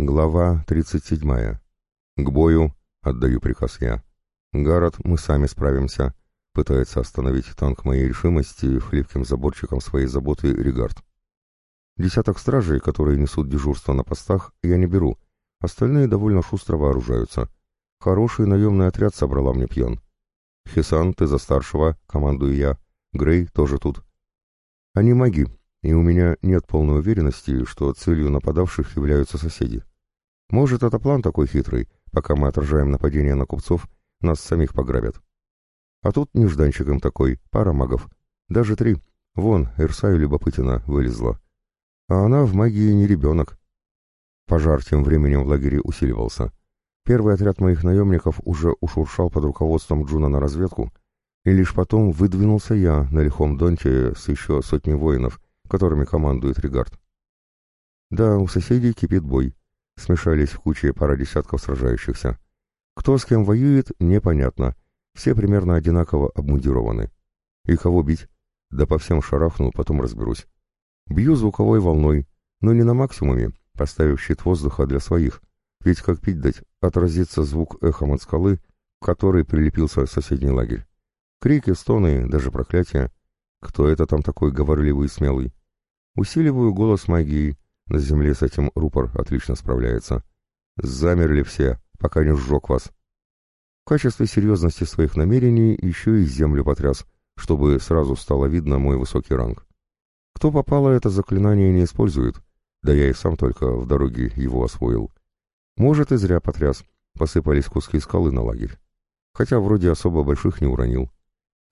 Глава 37. «К бою!» — отдаю приказ я. «Гаррет, мы сами справимся», — пытается остановить танк моей решимости хлипким заборчиком своей заботы Регард. Десяток стражей, которые несут дежурство на постах, я не беру. Остальные довольно шустро вооружаются. Хороший наемный отряд собрала мне пьян. «Хисан, ты за старшего», — командую я. «Грей тоже тут». Они маги, и у меня нет полной уверенности, что целью нападавших являются соседи. Может, это план такой хитрый, пока мы отражаем нападение на купцов, нас самих пограбят. А тут нежданчик им такой, пара магов. Даже три. Вон, Ирсаю любопытина вылезла. А она в магии не ребенок. Пожар тем временем в лагере усиливался. Первый отряд моих наемников уже ушуршал под руководством Джуна на разведку, и лишь потом выдвинулся я на лихом донте с еще сотней воинов, которыми командует Регард. Да, у соседей кипит бой смешались в куче пара десятков сражающихся. Кто с кем воюет, непонятно. Все примерно одинаково обмундированы. И кого бить? Да по всем шарахну, потом разберусь. Бью звуковой волной, но не на максимуме, поставив щит воздуха для своих. Ведь как пить дать, отразится звук эхом от скалы, к которой прилепился соседний лагерь. Крики, стоны, даже проклятия. Кто это там такой говорливый и смелый? Усиливаю голос магии, на земле с этим рупор отлично справляется. Замерли все, пока не сжег вас. В качестве серьезности своих намерений еще и землю потряс, чтобы сразу стало видно мой высокий ранг. Кто попало, это заклинание не использует, да я и сам только в дороге его освоил. Может, и зря потряс, посыпались куски скалы на лагерь. Хотя вроде особо больших не уронил.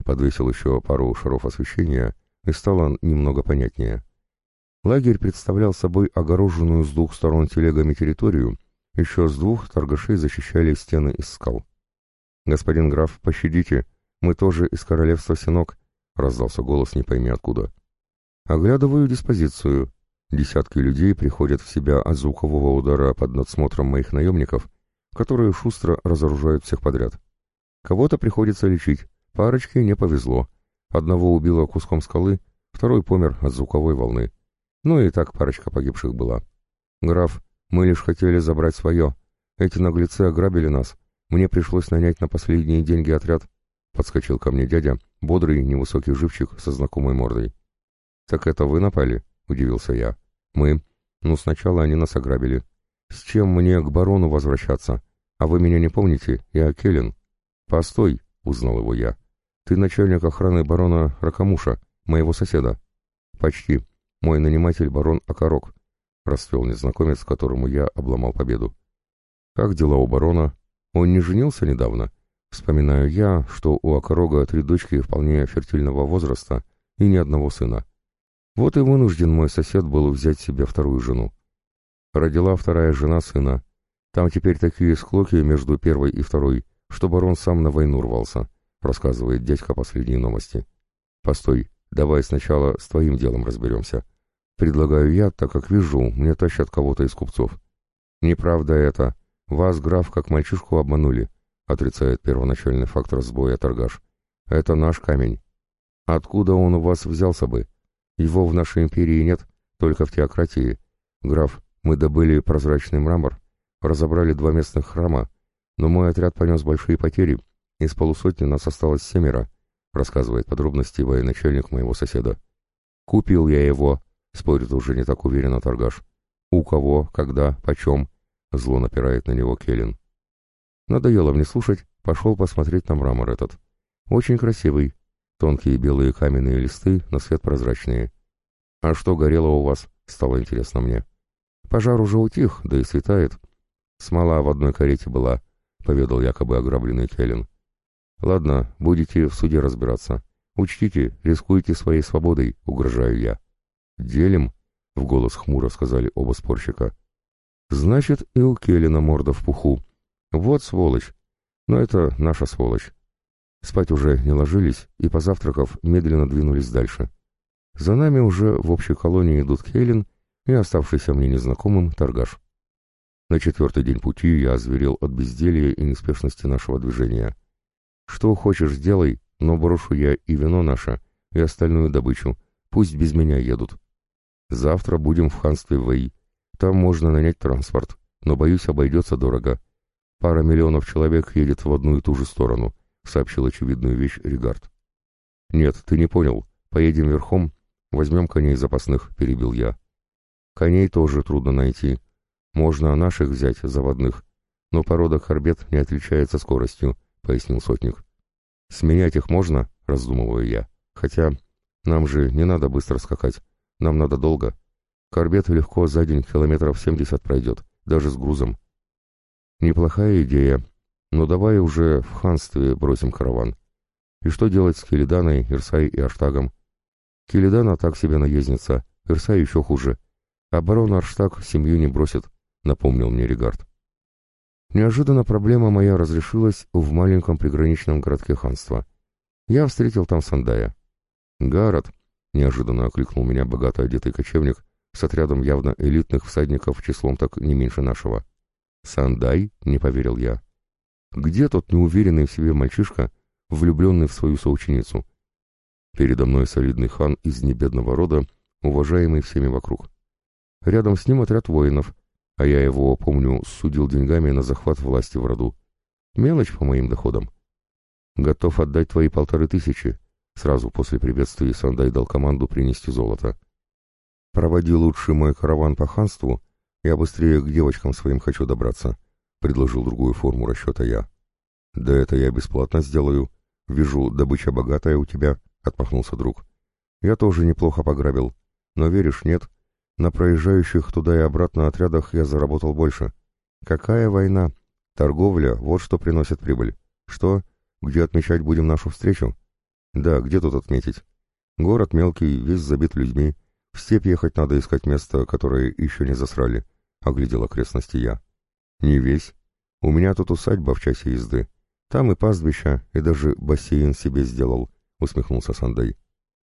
Подвесил еще пару шаров освещения, и стало немного понятнее. Лагерь представлял собой огороженную с двух сторон телегами территорию, еще с двух торгашей защищали стены из скал. «Господин граф, пощадите, мы тоже из королевства Синок», — раздался голос не пойми откуда. Оглядываю диспозицию. Десятки людей приходят в себя от звукового удара под надсмотром моих наемников, которые шустро разоружают всех подряд. Кого-то приходится лечить, парочке не повезло. Одного убило куском скалы, второй помер от звуковой волны. Ну и так парочка погибших была. Граф, мы лишь хотели забрать свое. Эти наглецы ограбили нас. Мне пришлось нанять на последние деньги отряд. Подскочил ко мне дядя, бодрый, невысокий живчик со знакомой мордой. «Так это вы напали?» — удивился я. «Мы. Ну, сначала они нас ограбили. С чем мне к барону возвращаться? А вы меня не помните? Я Келлен». «Постой!» — узнал его я. «Ты начальник охраны барона Ракамуша, моего соседа». «Почти. Мой наниматель барон Окорок, расцвел незнакомец, которому я обломал победу. Как дела у барона? Он не женился недавно? Вспоминаю я, что у Окорога три дочки вполне фертильного возраста и ни одного сына. Вот и вынужден мой сосед был взять себе вторую жену. Родила вторая жена сына. Там теперь такие склоки между первой и второй, что барон сам на войну рвался, рассказывает дядька последние новости. Постой, Давай сначала с твоим делом разберемся. Предлагаю я, так как вижу, мне тащат кого-то из купцов. Неправда это. Вас, граф, как мальчишку обманули, отрицает первоначальный факт разбоя торгаш. Это наш камень. Откуда он у вас взялся бы? Его в нашей империи нет, только в теократии. Граф, мы добыли прозрачный мрамор, разобрали два местных храма, но мой отряд понес большие потери, из полусотни нас осталось семеро, рассказывает подробности военачальник моего соседа. «Купил я его», — спорит уже не так уверенно торгаш. «У кого, когда, почем?» — зло напирает на него Келлен. Надоело мне слушать, пошел посмотреть на мрамор этот. Очень красивый. Тонкие белые каменные листы, на свет прозрачные. «А что горело у вас?» — стало интересно мне. «Пожар уже утих, да и светает. Смола в одной карете была», — поведал якобы ограбленный Келлен. «Ладно, будете в суде разбираться. Учтите, рискуйте своей свободой», — угрожаю я. «Делим?» — в голос хмуро сказали оба спорщика. «Значит, и у Келлина морда в пуху. Вот сволочь. Но это наша сволочь». Спать уже не ложились, и, позавтракав, медленно двинулись дальше. За нами уже в общей колонии идут Келлин и оставшийся мне незнакомым торгаш. На четвертый день пути я озверел от безделья и неспешности нашего движения — что хочешь, сделай, но брошу я и вино наше, и остальную добычу. Пусть без меня едут. Завтра будем в ханстве Вэй. Там можно нанять транспорт. но, боюсь, обойдется дорого. Пара миллионов человек едет в одну и ту же сторону, сообщил очевидную вещь Ригард. Нет, ты не понял. Поедем верхом, возьмем коней запасных, перебил я. Коней тоже трудно найти. Можно наших взять, заводных, но порода корбет не отличается скоростью, пояснил сотник. Сменять их можно, раздумываю я. Хотя нам же не надо быстро скакать, нам надо долго. Корбет легко за день километров семьдесят пройдет, даже с грузом. Неплохая идея, но давай уже в ханстве бросим караван. И что делать с Келиданой, Ирсай и Аштагом? Келидана так себе наездница, Ирсай еще хуже. А барон семью не бросит, напомнил мне Регард. Неожиданно проблема моя разрешилась в маленьком приграничном городке ханства. Я встретил там Сандая. «Гаррет», — неожиданно окликнул меня богато одетый кочевник с отрядом явно элитных всадников числом так не меньше нашего. «Сандай?» — не поверил я. «Где тот неуверенный в себе мальчишка, влюбленный в свою соученицу?» Передо мной солидный хан из небедного рода, уважаемый всеми вокруг. Рядом с ним отряд воинов, а я его, помню, судил деньгами на захват власти в роду. Мелочь по моим доходам. Готов отдать твои полторы тысячи. Сразу после приветствия Сандай дал команду принести золото. Проводи лучше мой караван по ханству, я быстрее к девочкам своим хочу добраться, предложил другую форму расчета я. Да это я бесплатно сделаю. Вижу, добыча богатая у тебя, отмахнулся друг. Я тоже неплохо пограбил. Но веришь, нет, на проезжающих туда и обратно отрядах я заработал больше. Какая война? Торговля, вот что приносит прибыль. Что? Где отмечать будем нашу встречу? Да, где тут отметить? Город мелкий, весь забит людьми. В степь ехать надо искать место, которое еще не засрали. Оглядел окрестности я. Не весь. У меня тут усадьба в часе езды. Там и пастбища, и даже бассейн себе сделал, усмехнулся Сандай.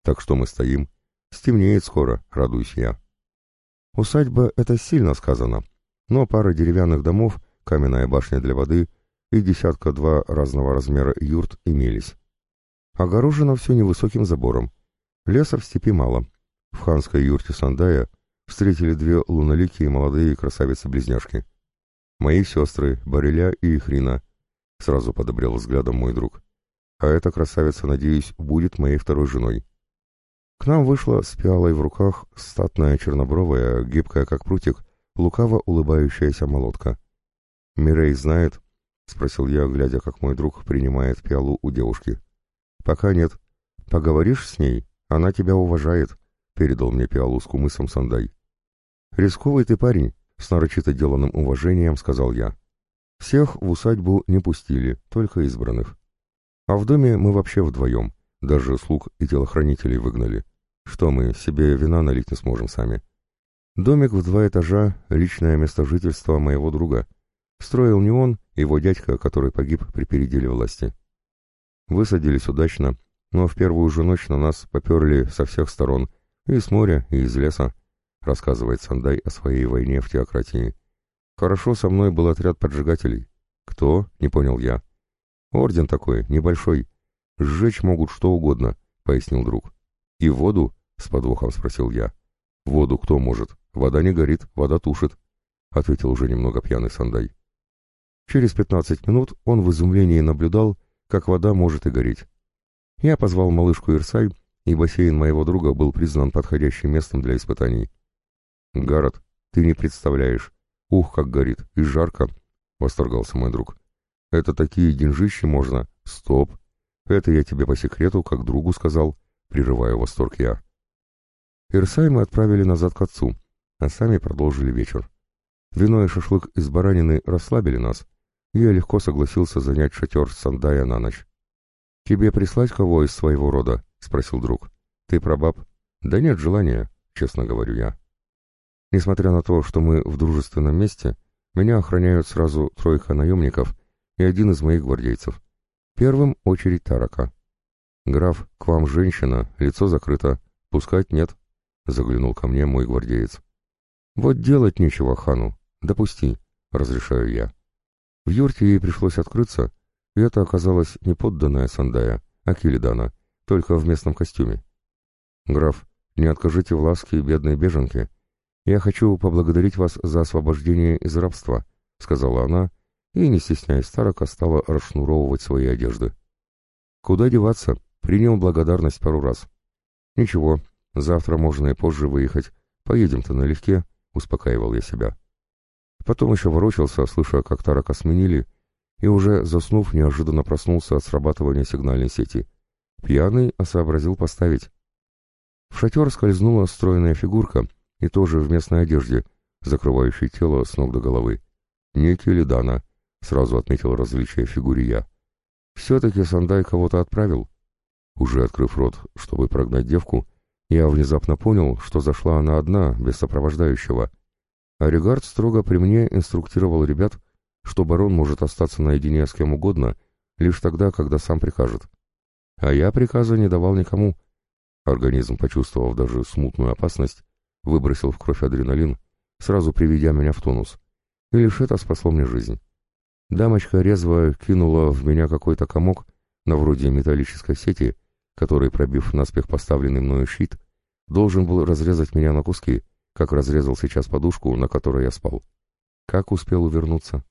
Так что мы стоим. Стемнеет скоро, радуюсь я. Усадьба — это сильно сказано, но пара деревянных домов, каменная башня для воды и десятка-два разного размера юрт имелись. Огорожено все невысоким забором. Леса в степи мало. В ханской юрте Сандая встретили две луноликие молодые красавицы-близняшки. Мои сестры, Бареля и Ихрина, сразу подобрел взглядом мой друг. А эта красавица, надеюсь, будет моей второй женой. К нам вышла с пиалой в руках статная чернобровая, гибкая как прутик, лукаво улыбающаяся молотка. «Мирей знает?» — спросил я, глядя, как мой друг принимает пиалу у девушки. «Пока нет. Поговоришь с ней? Она тебя уважает», — передал мне пиалу с кумысом Сандай. «Рисковый ты парень», — с нарочито деланным уважением сказал я. «Всех в усадьбу не пустили, только избранных. А в доме мы вообще вдвоем. Даже слуг и телохранителей выгнали. Что мы, себе вина налить не сможем сами. Домик в два этажа — личное место жительства моего друга. Строил не он, его дядька, который погиб при переделе власти. Высадились удачно, но в первую же ночь на нас поперли со всех сторон, и с моря, и из леса, рассказывает Сандай о своей войне в теократии. Хорошо со мной был отряд поджигателей. Кто? Не понял я. Орден такой, небольшой, «Сжечь могут что угодно», — пояснил друг. «И воду?» — с подвохом спросил я. «Воду кто может? Вода не горит, вода тушит», — ответил уже немного пьяный Сандай. Через пятнадцать минут он в изумлении наблюдал, как вода может и гореть. Я позвал малышку Ирсай, и бассейн моего друга был признан подходящим местом для испытаний. «Гаррет, ты не представляешь. Ух, как горит, и жарко!» — восторгался мой друг. «Это такие деньжищи можно. Стоп!» Это я тебе по секрету, как другу сказал, прерываю восторг я. Ирсай мы отправили назад к отцу, а сами продолжили вечер. Вино и шашлык из баранины расслабили нас, и я легко согласился занять шатер Сандая на ночь. «Тебе прислать кого из своего рода?» — спросил друг. «Ты прабаб?» «Да нет желания», — честно говорю я. Несмотря на то, что мы в дружественном месте, меня охраняют сразу тройка наемников и один из моих гвардейцев. Первым очередь Тарака. «Граф, к вам женщина, лицо закрыто. Пускать нет», — заглянул ко мне мой гвардеец. «Вот делать нечего хану. Допусти», — разрешаю я. В юрте ей пришлось открыться, и это оказалось не подданная Сандая, а Килидана, только в местном костюме. «Граф, не откажите в ласке бедной беженке. «Я хочу поблагодарить вас за освобождение из рабства», — сказала она, и, не стесняясь старока, стала расшнуровывать свои одежды. «Куда деваться?» Принял благодарность пару раз. «Ничего, завтра можно и позже выехать. Поедем-то налегке», — успокаивал я себя. Потом еще ворочался, слыша, как тарака сменили, и уже, заснув, неожиданно проснулся от срабатывания сигнальной сети. Пьяный, а поставить. В шатер скользнула стройная фигурка, и тоже в местной одежде, закрывающей тело с ног до головы. «Некий Лидана», — сразу отметил различие фигуре я. «Все-таки Сандай кого-то отправил». Уже открыв рот, чтобы прогнать девку, я внезапно понял, что зашла она одна, без сопровождающего. А Регард строго при мне инструктировал ребят, что барон может остаться наедине с кем угодно, лишь тогда, когда сам прикажет. А я приказа не давал никому. Организм, почувствовав даже смутную опасность, выбросил в кровь адреналин, сразу приведя меня в тонус. И лишь это спасло мне жизнь. Дамочка резво кинула в меня какой-то комок, на вроде металлической сети, который, пробив наспех поставленный мною щит, должен был разрезать меня на куски, как разрезал сейчас подушку, на которой я спал. Как успел увернуться?